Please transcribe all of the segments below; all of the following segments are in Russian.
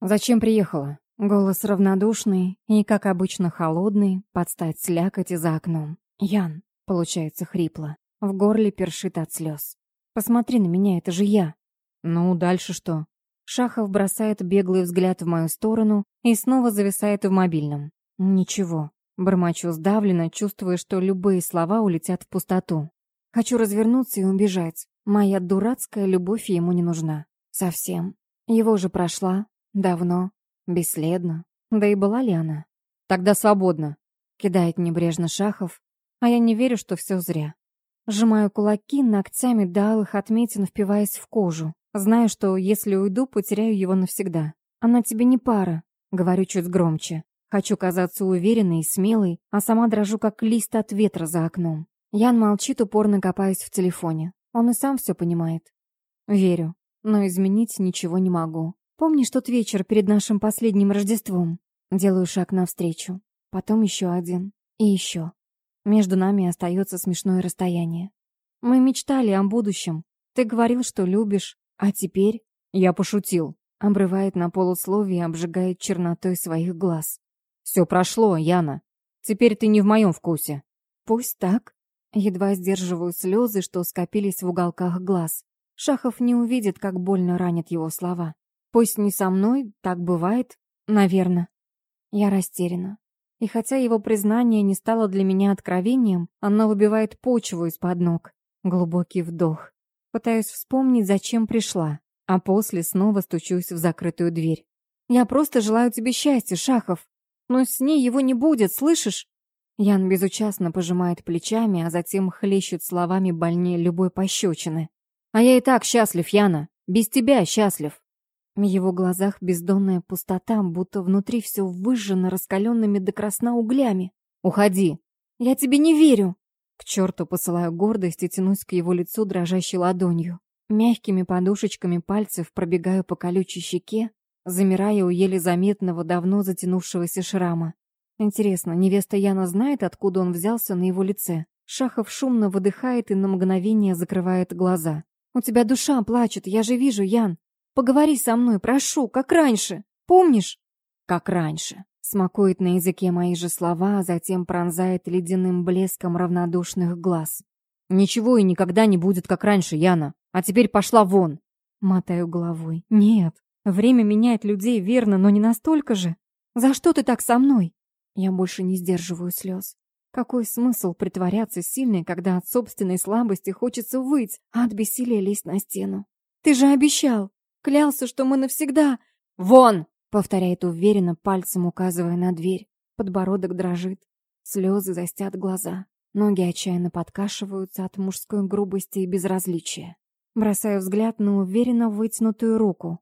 «Зачем приехала?» Голос равнодушный и, как обычно, холодный, под стать слякоти за окном. «Ян», — получается хрипло, в горле першит от слез. «Посмотри на меня, это же я». «Ну, дальше что?» Шахов бросает беглый взгляд в мою сторону и снова зависает в мобильном. «Ничего». Бормочу сдавленно, чувствуя, что любые слова улетят в пустоту. Хочу развернуться и убежать. Моя дурацкая любовь ему не нужна. Совсем. Его же прошла. Давно. Бесследно. Да и была ли она? Тогда свободно. Кидает небрежно Шахов. А я не верю, что все зря. Сжимаю кулаки, ногтями до алых отметин впиваясь в кожу. Знаю, что если уйду, потеряю его навсегда. Она тебе не пара. Говорю чуть громче. Хочу казаться уверенной и смелой, а сама дрожу, как лист от ветра за окном. Ян молчит, упорно копаясь в телефоне. Он и сам все понимает. Верю, но изменить ничего не могу. Помнишь тот вечер перед нашим последним Рождеством? Делаю шаг навстречу. Потом еще один. И еще. Между нами остается смешное расстояние. Мы мечтали о будущем. Ты говорил, что любишь. А теперь... Я пошутил. Обрывает на полусловие и обжигает чернотой своих глаз. Все прошло, Яна. Теперь ты не в моем вкусе. Пусть так. Едва сдерживаю слезы, что скопились в уголках глаз. Шахов не увидит, как больно ранят его слова. Пусть не со мной, так бывает, наверное. Я растеряна. И хотя его признание не стало для меня откровением, оно выбивает почву из-под ног. Глубокий вдох. Пытаюсь вспомнить, зачем пришла, а после снова стучусь в закрытую дверь. «Я просто желаю тебе счастья, Шахов. Но с ней его не будет, слышишь?» Ян безучастно пожимает плечами, а затем хлещет словами больнее любой пощечины. «А я и так счастлив, Яна. Без тебя счастлив. В его глазах бездонная пустота, будто внутри все выжжено раскаленными до красна углями. «Уходи!» «Я тебе не верю!» К черту посылаю гордость и тянусь к его лицу дрожащей ладонью. Мягкими подушечками пальцев пробегаю по колючей щеке, замирая у еле заметного, давно затянувшегося шрама. Интересно, невеста Яна знает, откуда он взялся на его лице? Шахов шумно выдыхает и на мгновение закрывает глаза. «У тебя душа плачет, я же вижу, Ян. Поговори со мной, прошу, как раньше. Помнишь? Как раньше. Смакует на языке мои же слова, а затем пронзает ледяным блеском равнодушных глаз. Ничего и никогда не будет как раньше, Яна. А теперь пошла вон. Мотаю головой. Нет, время меняет людей, верно, но не настолько же. За что ты так со мной? Я больше не сдерживаю слез. Какой смысл притворяться сильной, когда от собственной слабости хочется выть, а от бессилия лезть на стену? Ты же обещал. Клялся, что мы навсегда... «Вон!» — повторяет уверенно, пальцем указывая на дверь. Подбородок дрожит. Слезы застят глаза. Ноги отчаянно подкашиваются от мужской грубости и безразличия. Бросаю взгляд на уверенно вытянутую руку.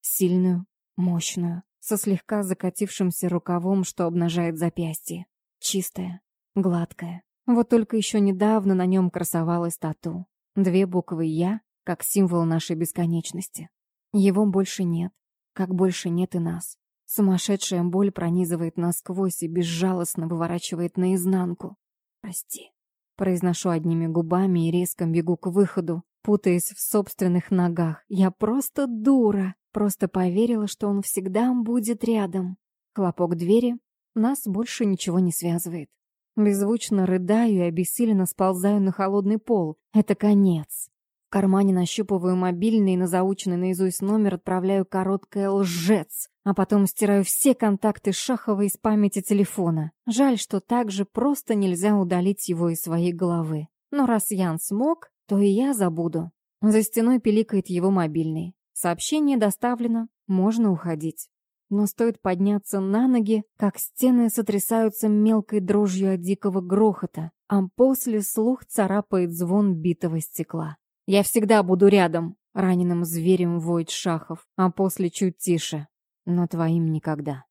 Сильную, мощную, со слегка закатившимся рукавом, что обнажает запястье. Чистая, гладкая. Вот только еще недавно на нем красовалась тату. Две буквы «Я», как символ нашей бесконечности. Его больше нет, как больше нет и нас. Сумасшедшая боль пронизывает насквозь и безжалостно выворачивает наизнанку. «Прости». Произношу одними губами и резко бегу к выходу, путаясь в собственных ногах. Я просто дура. Просто поверила, что он всегда будет рядом. Хлопок двери. Нас больше ничего не связывает. Беззвучно рыдаю и обессиленно сползаю на холодный пол. Это конец. В кармане нащупываю мобильный на заученный наизусть номер отправляю короткое «лжец», а потом стираю все контакты Шахова из памяти телефона. Жаль, что так же просто нельзя удалить его из своей головы. Но раз Ян смог, то и я забуду. За стеной пиликает его мобильный. Сообщение доставлено, можно уходить. Но стоит подняться на ноги, как стены сотрясаются мелкой дрожью от дикого грохота, а после слух царапает звон битого стекла. Я всегда буду рядом, раненым зверем воет Шахов, а после чуть тише, но твоим никогда.